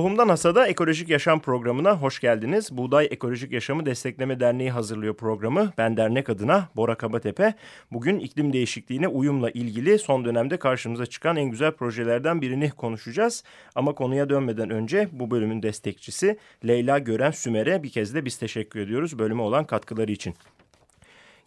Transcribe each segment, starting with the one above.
Tohumdan Hasada Ekolojik Yaşam programına hoş geldiniz. Buğday Ekolojik Yaşamı Destekleme Derneği hazırlıyor programı. Ben dernek adına Bora Kabatepe. Bugün iklim değişikliğine uyumla ilgili son dönemde karşımıza çıkan en güzel projelerden birini konuşacağız. Ama konuya dönmeden önce bu bölümün destekçisi Leyla Gören Sümer'e bir kez de biz teşekkür ediyoruz bölüme olan katkıları için.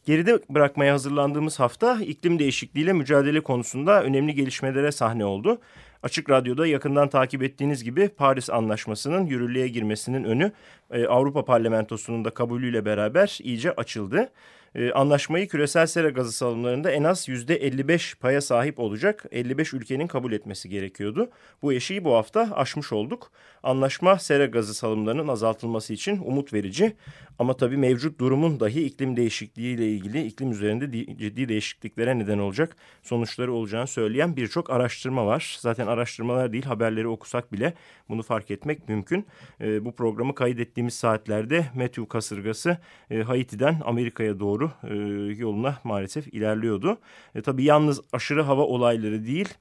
Geride bırakmaya hazırlandığımız hafta iklim değişikliğiyle mücadele konusunda önemli gelişmelere sahne oldu. Açık Radyo'da yakından takip ettiğiniz gibi Paris Anlaşması'nın yürürlüğe girmesinin önü e, Avrupa Parlamentosu'nun da kabulüyle beraber iyice açıldı. E, anlaşmayı küresel sera gazı salımlarında en az %55 paya sahip olacak 55 ülkenin kabul etmesi gerekiyordu. Bu eşiği bu hafta aşmış olduk. Anlaşma sera gazı salımlarının azaltılması için umut verici. Ama tabii mevcut durumun dahi iklim değişikliğiyle ilgili iklim üzerinde ciddi değişikliklere neden olacak sonuçları olacağını söyleyen birçok araştırma var. Zaten araştırmalar değil haberleri okusak bile bunu fark etmek mümkün. E, bu programı kaydettiğimiz saatlerde Matthew kasırgası e, Haiti'den Amerika'ya doğru e, yoluna maalesef ilerliyordu. E, tabii yalnız aşırı hava olayları değil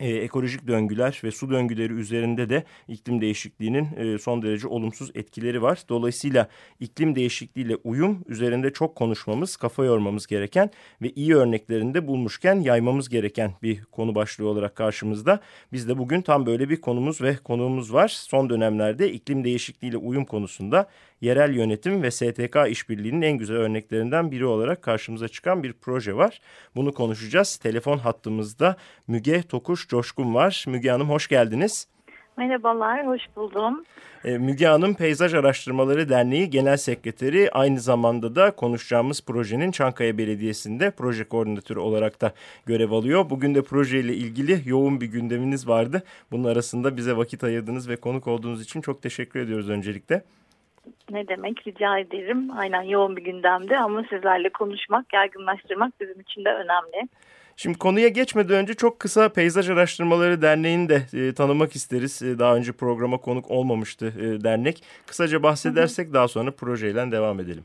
e, ekolojik döngüler ve su döngüleri üzerinde de iklim değişikliğinin e, son derece olumsuz etkileri var. Dolayısıyla iklim değişikliğiyle uyum üzerinde çok konuşmamız, kafa yormamız gereken ve iyi örneklerinde bulmuşken yaymamız gereken bir konu başlığı olarak karşımızda. Biz de bugün tam böyle bir konumuz ve konuğumuz var. Son dönemlerde iklim değişikliğiyle uyum konusunda yerel yönetim ve STK işbirliğinin en güzel örneklerinden biri olarak karşımıza çıkan bir proje var. Bunu konuşacağız. Telefon hattımızda Müge Tokuş Coşkun var. Müge Hanım hoş geldiniz. Merhabalar, hoş buldum. E, Müge Hanım Peyzaj Araştırmaları Derneği Genel Sekreteri aynı zamanda da konuşacağımız projenin Çankaya Belediyesi'nde proje koordinatörü olarak da görev alıyor. Bugün de projeyle ilgili yoğun bir gündeminiz vardı. Bunun arasında bize vakit ayırdınız ve konuk olduğunuz için çok teşekkür ediyoruz öncelikle. Ne demek rica ederim. Aynen yoğun bir gündemde ama sizlerle konuşmak, yaygınlaştırmak bizim için de önemli. Şimdi konuya geçmeden önce çok kısa Peyzaj Araştırmaları Derneği'ni de e, tanımak isteriz. E, daha önce programa konuk olmamıştı e, dernek. Kısaca bahsedersek hı hı. daha sonra projeyle devam edelim.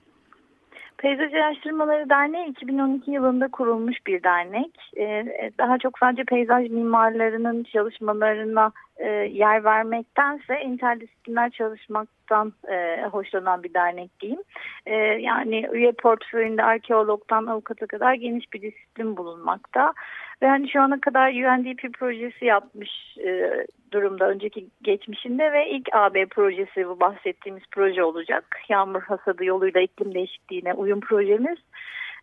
Peyzaj Araştırmaları Derneği 2012 yılında kurulmuş bir dernek. Ee, daha çok sadece peyzaj mimarlarının çalışmalarına e, yer vermektense interdisipliner çalışmaktan e, hoşlanan bir dernek diyeyim. E, yani üye portföyünde arkeologtan avukata kadar geniş bir disiplin bulunmakta. Ve hani şu ana kadar UNDP projesi yapmış e, durumda önceki geçmişinde ve ilk AB projesi bu bahsettiğimiz proje olacak. Yağmur hasadı yoluyla iklim değişikliğine uyum projemiz.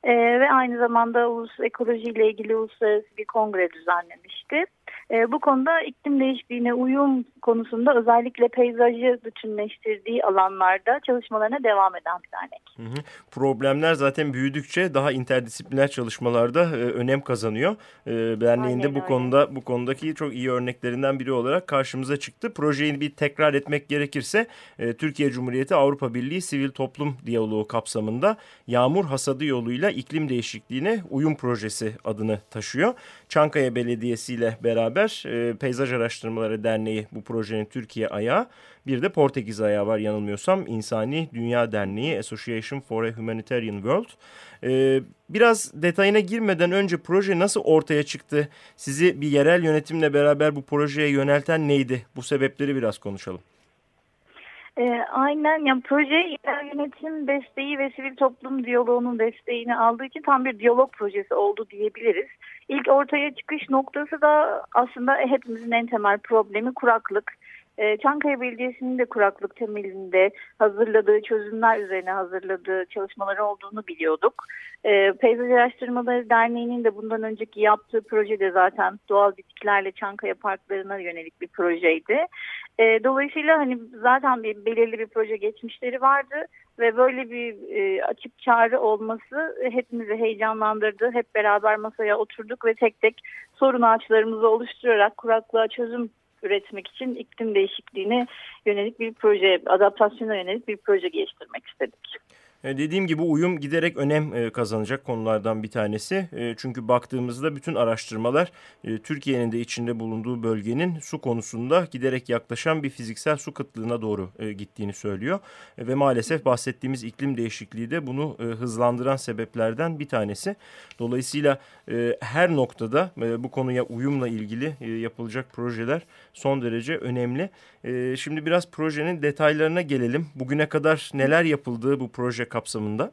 E, ve aynı zamanda ulus ekoloji ile ilgili uluslararası bir kongre düzenlemişti. E, bu konuda iklim değişikliğine uyum konusunda özellikle peyzajı bütünleştirdiği alanlarda çalışmalarına devam eden bir dernek. Hı hı. Problemler zaten büyüdükçe daha interdisipliner çalışmalarda e, önem kazanıyor. E, derneğinde Aynen bu öyle. konuda bu konudaki çok iyi örneklerinden biri olarak karşımıza çıktı. Projeyi bir tekrar etmek gerekirse e, Türkiye Cumhuriyeti Avrupa Birliği Sivil Toplum Diyaloğu kapsamında yağmur hasadı yoluyla iklim değişikliğine uyum projesi adını taşıyor. Çankaya Belediyesi ile beraber e, Peyzaj Araştırmaları Derneği bu projenin Türkiye ayağı. Bir de Portekiz ayağı var yanılmıyorsam. İnsani Dünya Derneği Association for a Humanitarian World. Ee, biraz detayına girmeden önce proje nasıl ortaya çıktı? Sizi bir yerel yönetimle beraber bu projeye yönelten neydi? Bu sebepleri biraz konuşalım. E, aynen yani proje yerel yönetim desteği ve sivil toplum diyaloğunun desteğini aldığı için tam bir diyalog projesi oldu diyebiliriz. İlk ortaya çıkış noktası da aslında hepimizin en temel problemi kuraklık. Ee, Çankaya Belediyesi'nin de kuraklık temelinde hazırladığı çözümler üzerine hazırladığı çalışmaları olduğunu biliyorduk. E, Peyzaj Araştırmaları Derneği'nin de bundan önceki yaptığı proje de zaten doğal bitkilerle Çankaya parklarına yönelik bir projeydi. E, dolayısıyla hani zaten bir belirli bir proje geçmişleri vardı ve böyle bir e, açık çağrı olması hepimizi heyecanlandırdı. Hep beraber masaya oturduk ve tek tek sorun ağaçlarımızı oluşturarak kuraklığa çözüm üretmek için iklim değişikliğine yönelik bir proje, adaptasyona yönelik bir proje geliştirmek istedik. E, dediğim gibi uyum giderek önem e, kazanacak konulardan bir tanesi. E, çünkü baktığımızda bütün araştırmalar Türkiye'nin de içinde bulunduğu bölgenin su konusunda giderek yaklaşan bir fiziksel su kıtlığına doğru gittiğini söylüyor. Ve maalesef bahsettiğimiz iklim değişikliği de bunu hızlandıran sebeplerden bir tanesi. Dolayısıyla her noktada bu konuya uyumla ilgili yapılacak projeler son derece önemli. Şimdi biraz projenin detaylarına gelelim. Bugüne kadar neler yapıldığı bu proje kapsamında?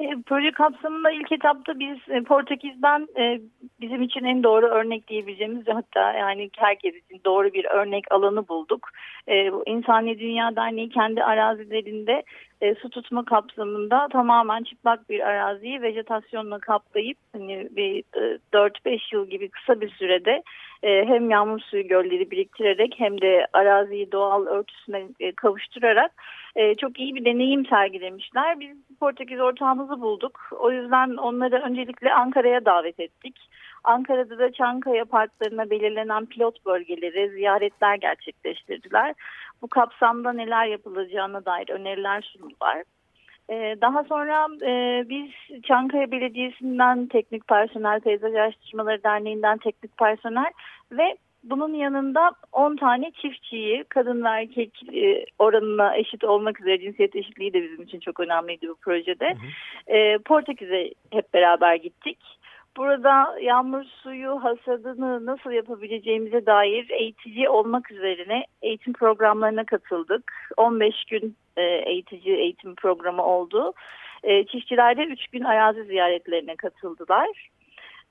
E, proje kapsamında ilk etapta biz e, Portekiz'den e, bizim için en doğru örnek diyebileceğimiz hatta yani herkes için doğru bir örnek alanı bulduk. Bu İnsani Dünya Derneği kendi arazilerinde e, su tutma kapsamında tamamen çıplak bir araziyi vejetasyonla kaplayıp hani bir e, 4-5 yıl gibi kısa bir sürede e, hem yağmur suyu gölleri biriktirerek hem de araziyi doğal örtüsüne e, kavuşturarak e, çok iyi bir deneyim sergilemişler. Biz Portekiz ortağımızı bulduk. O yüzden onları öncelikle Ankara'ya davet ettik. Ankara'da da Çankaya parklarına belirlenen pilot bölgeleri ziyaretler gerçekleştirdiler. Bu kapsamda neler yapılacağına dair öneriler sundular. Ee, daha sonra e, biz Çankaya Belediyesi'nden teknik personel, Peyzaj Araştırmaları Derneği'nden teknik personel ve bunun yanında 10 tane çiftçiyi kadın ve erkek e, oranına eşit olmak üzere cinsiyet eşitliği de bizim için çok önemliydi bu projede. Hı hı. E, Portekiz'e hep beraber gittik. Burada yağmur suyu hasadını nasıl yapabileceğimize dair eğitici olmak üzerine eğitim programlarına katıldık. 15 gün e, eğitici eğitim programı oldu. E, çiftçiler de 3 gün arazi ziyaretlerine katıldılar.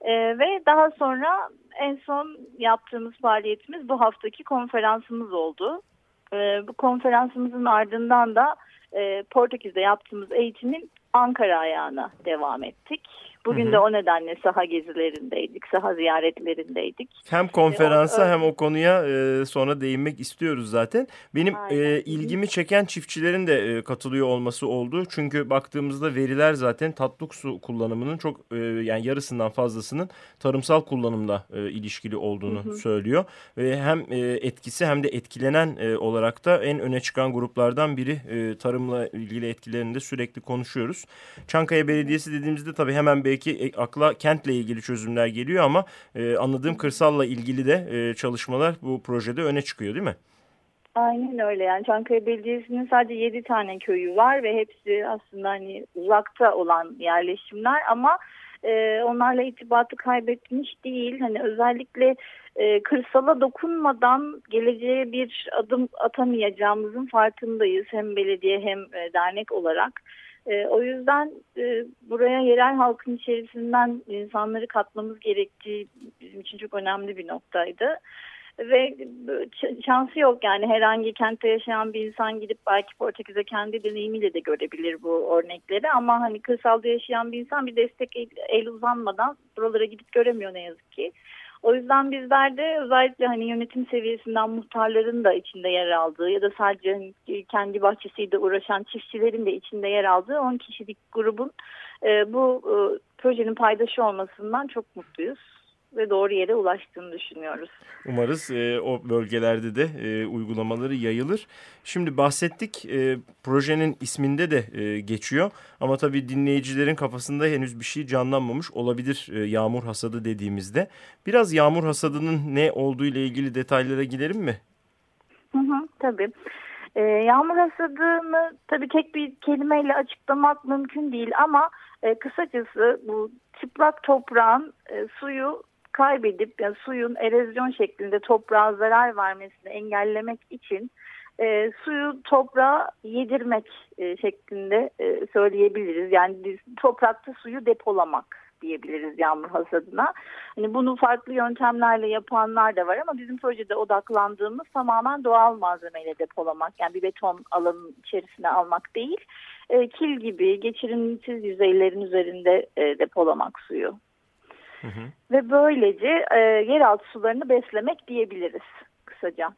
E, ve daha sonra en son yaptığımız faaliyetimiz bu haftaki konferansımız oldu. Bu konferansımızın ardından da Portekiz'de yaptığımız eğitimin Ankara ayağına devam ettik. Bugün hı hı. de o nedenle saha gezilerindeydik, saha ziyaretlerindeydik. Hem konferansa hem o konuya e, sonra değinmek istiyoruz zaten. Benim e, ilgimi çeken çiftçilerin de e, katılıyor olması oldu. Çünkü baktığımızda veriler zaten tatlık su kullanımının çok e, yani yarısından fazlasının tarımsal kullanımla e, ilişkili olduğunu hı hı. söylüyor. Ve hem e, etkisi hem de etkilenen e, olarak da en öne çıkan gruplardan biri e, tarımla ilgili etkilerinde sürekli konuşuyoruz. Çankaya Belediyesi dediğimizde tabii hemen belki e, akla kentle ilgili çözümler geliyor ama e, anladığım kırsalla ilgili de e, çalışmalar bu projede öne çıkıyor değil mi? Aynen öyle yani Çankaya Belediyesi'nin sadece 7 tane köyü var ve hepsi aslında hani uzakta olan yerleşimler ama e, onlarla irtibatı kaybetmiş değil. Hani özellikle e, kırsala dokunmadan geleceğe bir adım atamayacağımızın farkındayız hem belediye hem e, dernek olarak. E, o yüzden e, buraya yerel halkın içerisinden insanları katmamız gerektiği bizim için çok önemli bir noktaydı. Ve şansı yok yani herhangi kentte yaşayan bir insan gidip belki Portekiz'e kendi deneyimiyle de görebilir bu örnekleri. Ama hani kırsalda yaşayan bir insan bir destek el, el uzanmadan buralara gidip göremiyor ne yazık ki. O yüzden bizler de özellikle hani yönetim seviyesinden muhtarların da içinde yer aldığı ya da sadece hani kendi bahçesiyle uğraşan çiftçilerin de içinde yer aldığı 10 kişilik grubun e, bu e, projenin paydaşı olmasından çok mutluyuz ve doğru yere ulaştığını düşünüyoruz. Umarız e, o bölgelerde de e, uygulamaları yayılır. Şimdi bahsettik e, projenin isminde de e, geçiyor ama tabii dinleyicilerin kafasında henüz bir şey canlanmamış olabilir e, yağmur hasadı dediğimizde. Biraz yağmur hasadının ne olduğu ile ilgili detaylara gidelim mi? Hı hı, tabii. E, yağmur hasadını tabii tek bir kelimeyle açıklamak mümkün değil ama e, kısacası bu çıplak toprağın e, suyu kaybedip yani suyun erozyon şeklinde toprağa zarar vermesini engellemek için e, suyu toprağa yedirmek e, şeklinde e, söyleyebiliriz. Yani toprakta suyu depolamak diyebiliriz yağmur hasadına. Hani bunu farklı yöntemlerle yapanlar da var ama bizim projede odaklandığımız tamamen doğal malzemeyle depolamak. Yani bir beton alanın içerisine almak değil, e, kil gibi geçirimsiz yüzeylerin üzerinde e, depolamak suyu. Hı hı. Ve böylece e, yeraltı sularını beslemek diyebiliriz kısaca.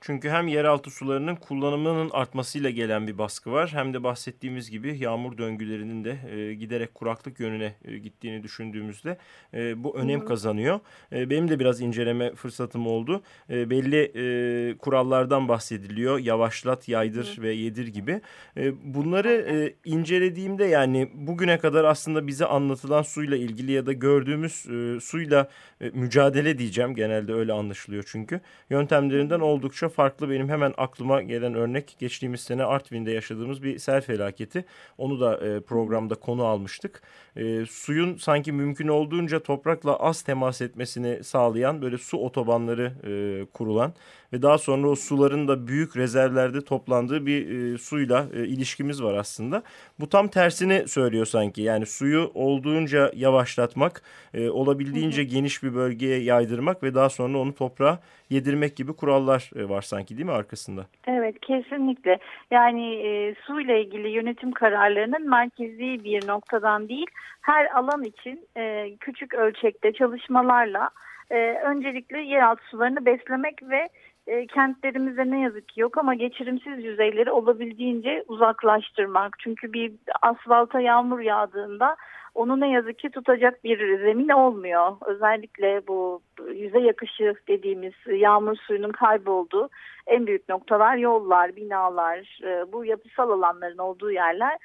Çünkü hem yeraltı sularının kullanımının artmasıyla gelen bir baskı var. Hem de bahsettiğimiz gibi yağmur döngülerinin de e, giderek kuraklık yönüne e, gittiğini düşündüğümüzde e, bu önem kazanıyor. E, benim de biraz inceleme fırsatım oldu. E, belli e, kurallardan bahsediliyor. Yavaşlat, yaydır Hı. ve yedir gibi. E, bunları e, incelediğimde yani bugüne kadar aslında bize anlatılan suyla ilgili ya da gördüğümüz e, suyla e, mücadele diyeceğim. Genelde öyle anlaşılıyor çünkü. Yöntemlerinden oldukça farklı benim hemen aklıma gelen örnek geçtiğimiz sene Artvin'de yaşadığımız bir sel felaketi. Onu da e, programda konu almıştık. E, suyun sanki mümkün olduğunca toprakla az temas etmesini sağlayan böyle su otobanları e, kurulan ve daha sonra o suların da büyük rezervlerde toplandığı bir e, suyla e, ilişkimiz var aslında. Bu tam tersini söylüyor sanki. Yani suyu olduğunca yavaşlatmak, e, olabildiğince geniş bir bölgeye yaydırmak ve daha sonra onu toprağa yedirmek gibi kurallar e, var sanki değil mi arkasında? Evet kesinlikle. Yani e, su ile ilgili yönetim kararlarının merkezi bir noktadan değil, her alan için e, küçük ölçekte çalışmalarla e, öncelikle yeraltı sularını beslemek ve e, kentlerimize ne yazık ki yok ama geçirimsiz yüzeyleri olabildiğince uzaklaştırmak. Çünkü bir asfalta yağmur yağdığında onu ne yazık ki tutacak bir zemin olmuyor. Özellikle bu yüzey yakışı dediğimiz yağmur suyunun kaybolduğu en büyük noktalar yollar, binalar, e, bu yapısal alanların olduğu yerler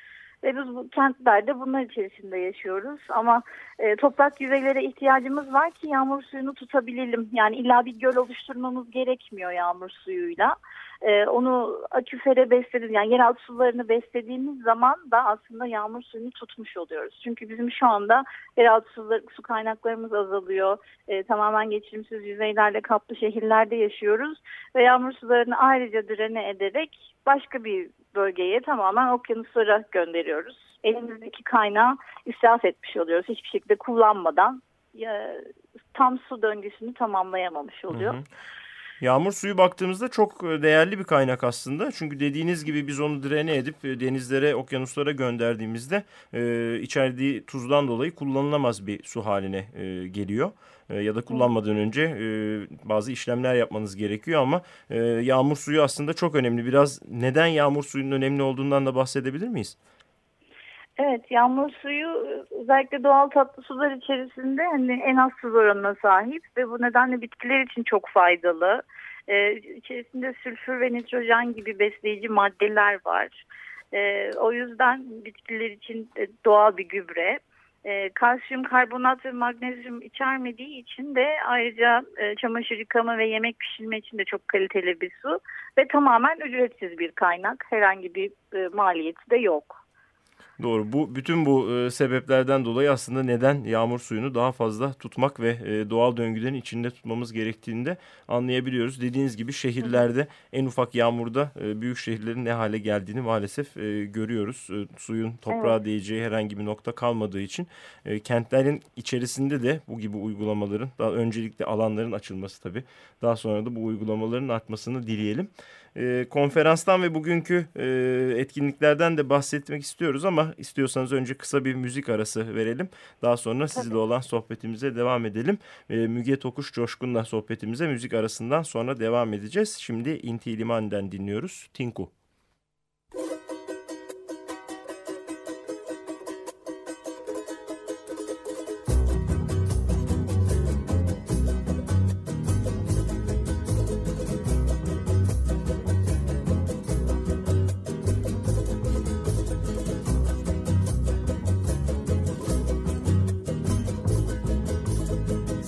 ve biz bu kentlerde bunlar içerisinde yaşıyoruz. Ama e, toprak yüzeylere ihtiyacımız var ki yağmur suyunu tutabilelim. Yani illa bir göl oluşturmamız gerekmiyor yağmur suyuyla. E, onu aküfere beslediğimiz yani yeraltı sularını beslediğimiz zaman da aslında yağmur suyunu tutmuş oluyoruz. Çünkü bizim şu anda yeraltı suları, su kaynaklarımız azalıyor. E, tamamen geçirimsiz yüzeylerle kaplı şehirlerde yaşıyoruz. Ve yağmur sularını ayrıca direne ederek başka bir bölgeye tamamen okyanuslara gönderiyoruz. Elimizdeki kaynağı israf etmiş oluyoruz. Hiçbir şekilde kullanmadan ya, tam su döngüsünü tamamlayamamış oluyor. Hı hı. Yağmur suyu baktığımızda çok e, değerli bir kaynak aslında. Çünkü dediğiniz gibi biz onu drene edip e, denizlere, okyanuslara gönderdiğimizde e, içerdiği tuzdan dolayı kullanılamaz bir su haline e, geliyor. E, ya da kullanmadan önce e, bazı işlemler yapmanız gerekiyor ama e, yağmur suyu aslında çok önemli. Biraz neden yağmur suyunun önemli olduğundan da bahsedebilir miyiz? Evet, yağmur suyu özellikle doğal tatlı sular içerisinde hani en az tuz oranına sahip ve bu nedenle bitkiler için çok faydalı. Ee, içerisinde sülfür ve nitrojen gibi besleyici maddeler var. Ee, o yüzden bitkiler için doğal bir gübre. Ee, kalsiyum, karbonat ve magnezyum içermediği için de ayrıca e, çamaşır yıkama ve yemek pişirme için de çok kaliteli bir su ve tamamen ücretsiz bir kaynak. Herhangi bir e, maliyeti de yok. Doğru. Bu bütün bu e, sebeplerden dolayı aslında neden yağmur suyunu daha fazla tutmak ve e, doğal döngülerin içinde tutmamız gerektiğini de anlayabiliyoruz. Dediğiniz gibi şehirlerde en ufak yağmurda e, büyük şehirlerin ne hale geldiğini maalesef e, görüyoruz. E, suyun toprağa evet. değeceği herhangi bir nokta kalmadığı için e, kentlerin içerisinde de bu gibi uygulamaların daha öncelikle alanların açılması tabii. Daha sonra da bu uygulamaların artmasını dileyelim e, konferanstan ve bugünkü e, etkinliklerden de bahsetmek istiyoruz ama istiyorsanız önce kısa bir müzik arası verelim. Daha sonra sizle olan sohbetimize devam edelim. E, Müge Tokuş Coşkun'la sohbetimize müzik arasından sonra devam edeceğiz. Şimdi Inti Liman'den dinliyoruz. Tinku.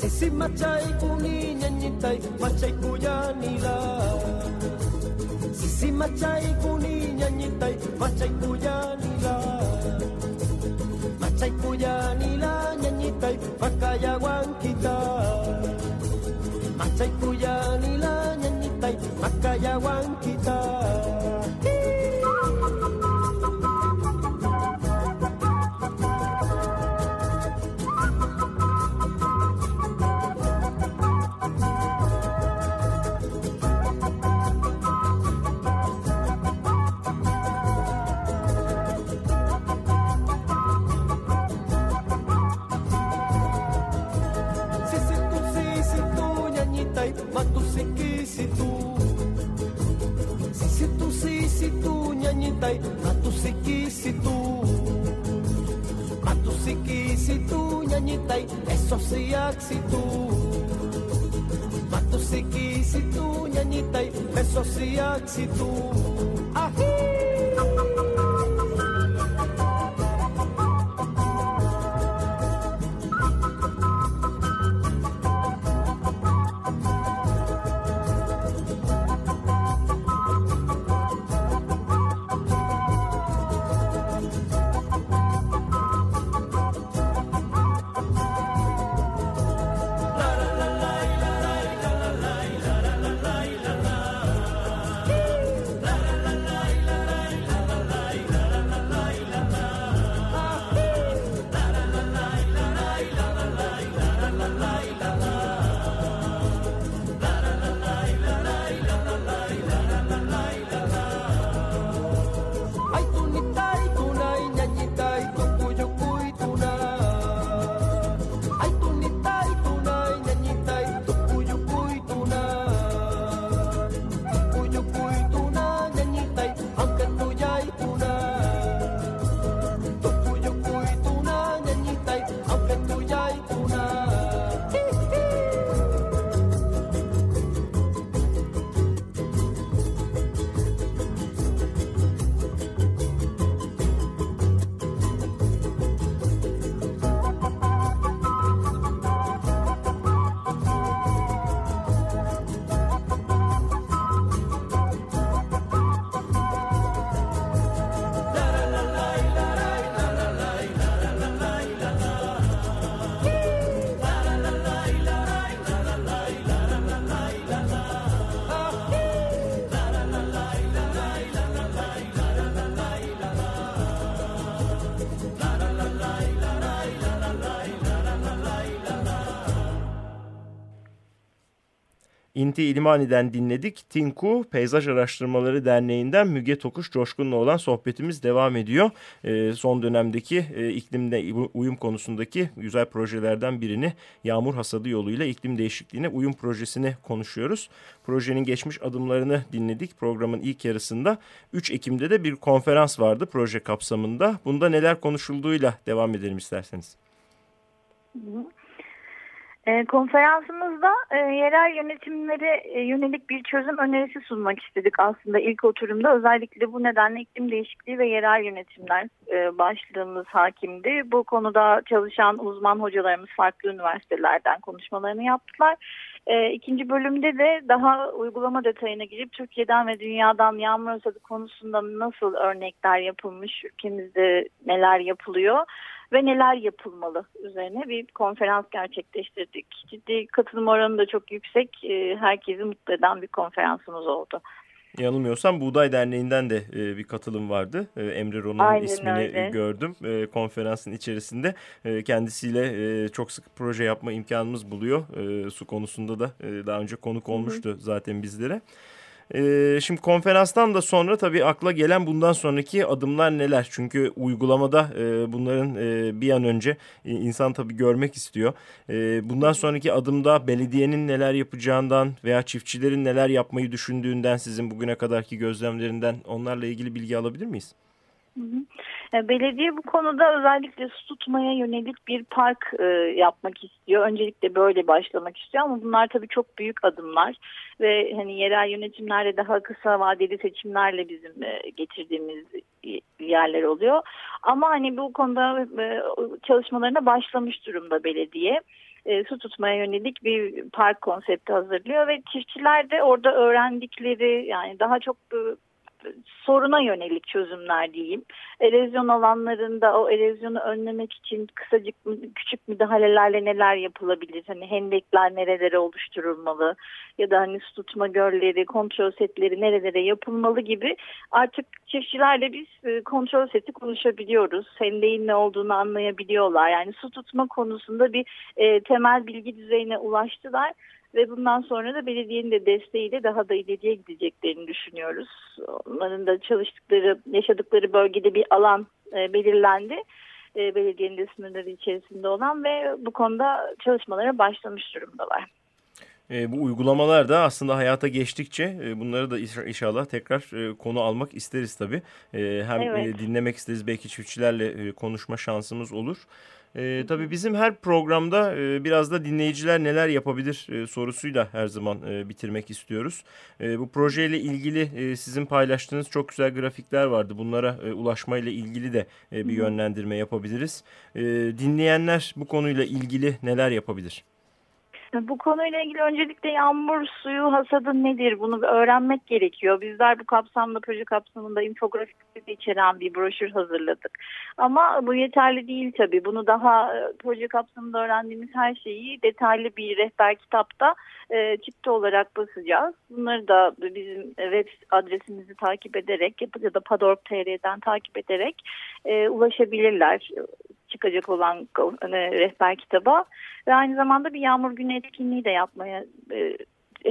Isi macai kuninyanyitai macai kuyanira Sisi macai kuninyanyitai macai kuyanira Macai kuyanira nyanyitai makayawan kita. Macai kuyanira nyanyitai makayawan kita. si tu Si tu si si tu nyanyitai Matu siki si tu Matu siki si tu nyanyitai Eso siak si tu Matu siki si tu nyanyitai Eso siak si tu İnti İlimani'den dinledik. Tinku Peyzaj Araştırmaları Derneği'nden Müge Tokuş Coşkun'la olan sohbetimiz devam ediyor. E, son dönemdeki e, iklimle uyum konusundaki güzel projelerden birini yağmur hasadı yoluyla iklim değişikliğine uyum projesini konuşuyoruz. Projenin geçmiş adımlarını dinledik programın ilk yarısında. 3 Ekim'de de bir konferans vardı proje kapsamında. Bunda neler konuşulduğuyla devam edelim isterseniz. E, konferansımızda e, yerel yönetimlere e, yönelik bir çözüm önerisi sunmak istedik aslında ilk oturumda. Özellikle bu nedenle iklim değişikliği ve yerel yönetimler başlığımız hakimdi. Bu konuda çalışan uzman hocalarımız farklı üniversitelerden konuşmalarını yaptılar. E, ikinci bölümde de daha uygulama detayına girip Türkiye'den ve dünyadan yağmur hasadı konusunda nasıl örnekler yapılmış, ülkemizde neler yapılıyor ve neler yapılmalı üzerine bir konferans gerçekleştirdik. Ciddi katılım oranı da çok yüksek. E, herkesi mutlu eden bir konferansımız oldu. Yanılmıyorsam Buğday Derneği'nden de e, bir katılım vardı. E, Emre Ron'un ismini öyle. gördüm e, konferansın içerisinde. E, kendisiyle e, çok sık proje yapma imkanımız buluyor. E, su konusunda da e, daha önce konuk olmuştu hı hı. zaten bizlere. Ee, şimdi konferanstan da sonra tabii akla gelen bundan sonraki adımlar neler? Çünkü uygulamada e, bunların e, bir an önce e, insan tabii görmek istiyor. E, bundan sonraki adımda belediyenin neler yapacağından veya çiftçilerin neler yapmayı düşündüğünden sizin bugüne kadarki gözlemlerinden onlarla ilgili bilgi alabilir miyiz? Hı hı. E, belediye bu konuda özellikle su tutmaya yönelik bir park e, yapmak istiyor. Öncelikle böyle başlamak istiyor ama bunlar tabii çok büyük adımlar ve hani yerel yönetimlerle daha kısa vadeli seçimlerle bizim e, getirdiğimiz yerler oluyor. Ama hani bu konuda e, çalışmalarına başlamış durumda belediye. E, su tutmaya yönelik bir park konsepti hazırlıyor ve çiftçiler de orada öğrendikleri yani daha çok e, soruna yönelik çözümler diyeyim. Erozyon alanlarında o erozyonu önlemek için kısacık küçük müdahalelerle neler yapılabilir? Hani hendekler nerelere oluşturulmalı ya da hani su tutma gölleri, kontrol setleri nerelere yapılmalı gibi artık çiftçilerle biz e, kontrol seti konuşabiliyoruz. Hendeğin ne olduğunu anlayabiliyorlar. Yani su tutma konusunda bir e, temel bilgi düzeyine ulaştılar ve bundan sonra da belediyenin de desteğiyle daha da ileriye gideceklerini düşünüyoruz. Onların da çalıştıkları, yaşadıkları bölgede bir alan e, belirlendi. E, belediyenin de sınırları içerisinde olan ve bu konuda çalışmalara başlamış durumdalar. E, bu uygulamalar da aslında hayata geçtikçe e, bunları da inşallah tekrar e, konu almak isteriz tabii. E, hem evet. e, dinlemek isteriz belki çiftçilerle e, konuşma şansımız olur. E, tabii bizim her programda e, biraz da dinleyiciler neler yapabilir e, sorusuyla her zaman e, bitirmek istiyoruz. E, bu projeyle ilgili e, sizin paylaştığınız çok güzel grafikler vardı. Bunlara e, ulaşmayla ilgili de e, bir yönlendirme yapabiliriz. E, dinleyenler bu konuyla ilgili neler yapabilir? Bu konuyla ilgili öncelikle yağmur suyu hasadı nedir bunu öğrenmek gerekiyor. Bizler bu kapsamda proje kapsamında infografik içeren bir broşür hazırladık. Ama bu yeterli değil tabii. Bunu daha e, proje kapsamında öğrendiğimiz her şeyi detaylı bir rehber kitapta e, çıktı olarak basacağız. Bunları da bizim web adresimizi takip ederek ya da padorg.tr'den takip ederek e, ulaşabilirler çıkacak olan e, rehber kitaba ve aynı zamanda bir yağmur günü etkinliği de yapmaya e,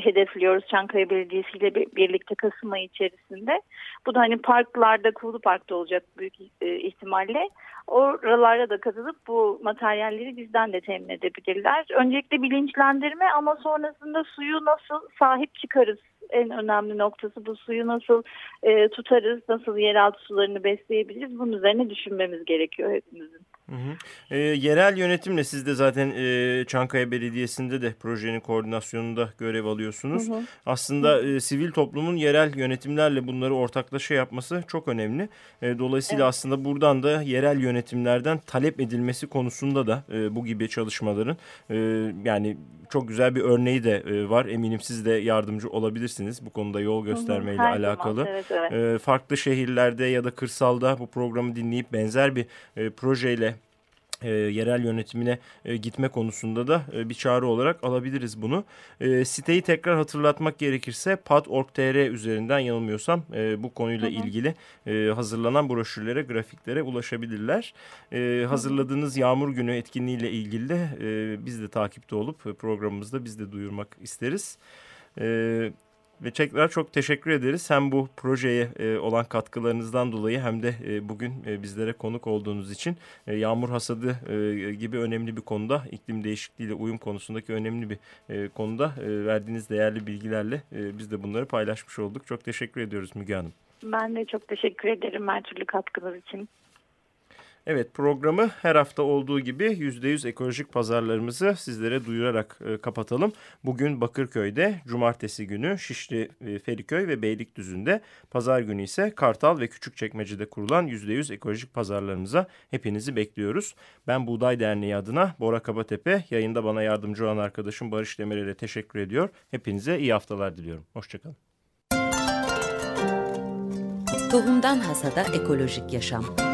hedefliyoruz Çankaya Belediyesi ile birlikte Kasım ayı içerisinde. Bu da hani parklarda, Kuğulu Park'ta olacak büyük e, ihtimalle. Oralara da katılıp bu materyalleri bizden de temin edebilirler. Öncelikle bilinçlendirme ama sonrasında suyu nasıl sahip çıkarız en önemli noktası bu suyu nasıl e, tutarız, nasıl yeraltı sularını besleyebiliriz bunun üzerine düşünmemiz gerekiyor hepimizin. Hı hı. E, yerel yönetimle siz de zaten e, Çankaya Belediyesi'nde de projenin koordinasyonunda görev alıyorsunuz. Hı hı. Aslında E, sivil toplumun yerel yönetimlerle bunları ortaklaşa yapması çok önemli. E, dolayısıyla evet. aslında buradan da yerel yönetimlerden talep edilmesi konusunda da e, bu gibi çalışmaların e, yani çok güzel bir örneği de e, var. Eminim siz de yardımcı olabilirsiniz bu konuda yol göstermeyle Her alakalı. Zaman, evet, evet. E, farklı şehirlerde ya da kırsalda bu programı dinleyip benzer bir e, projeyle e, yerel yönetimine e, gitme konusunda da e, bir çağrı olarak alabiliriz bunu. E, siteyi tekrar hatırlatmak gerekirse pad.org.tr üzerinden yanılmıyorsam e, bu konuyla hı hı. ilgili e, hazırlanan broşürlere, grafiklere ulaşabilirler. E, hazırladığınız yağmur günü etkinliğiyle ilgili de e, biz de takipte olup programımızda biz de duyurmak isteriz. E, ve tekrar çok teşekkür ederiz. Hem bu projeye e, olan katkılarınızdan dolayı hem de e, bugün e, bizlere konuk olduğunuz için yağmur hasadı gibi önemli bir konuda iklim değişikliğiyle uyum konusundaki önemli bir konuda verdiğiniz değerli bilgilerle biz de bunları paylaşmış olduk. Çok teşekkür ediyoruz Müge Hanım. Ben de çok teşekkür ederim her türlü katkınız için. Evet programı her hafta olduğu gibi %100 ekolojik pazarlarımızı sizlere duyurarak e, kapatalım. Bugün Bakırköy'de, cumartesi günü Şişli, e, Feriköy ve Beylikdüzü'nde, pazar günü ise Kartal ve Küçükçekmece'de kurulan %100 ekolojik pazarlarımıza hepinizi bekliyoruz. Ben Buğday Derneği adına Bora Kabatepe, yayında bana yardımcı olan arkadaşım Barış Demirel'e teşekkür ediyor. Hepinize iyi haftalar diliyorum. Hoşçakalın. Tohumdan Hasada Ekolojik Yaşam